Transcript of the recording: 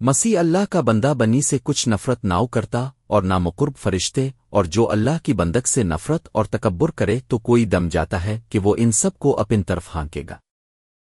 مسیح اللہ کا بندہ بنی سے کچھ نفرت ناؤ کرتا اور نہ مقرب فرشتے اور جو اللہ کی بندک سے نفرت اور تکبر کرے تو کوئی دم جاتا ہے کہ وہ ان سب کو اپن طرف ہانکے گا۔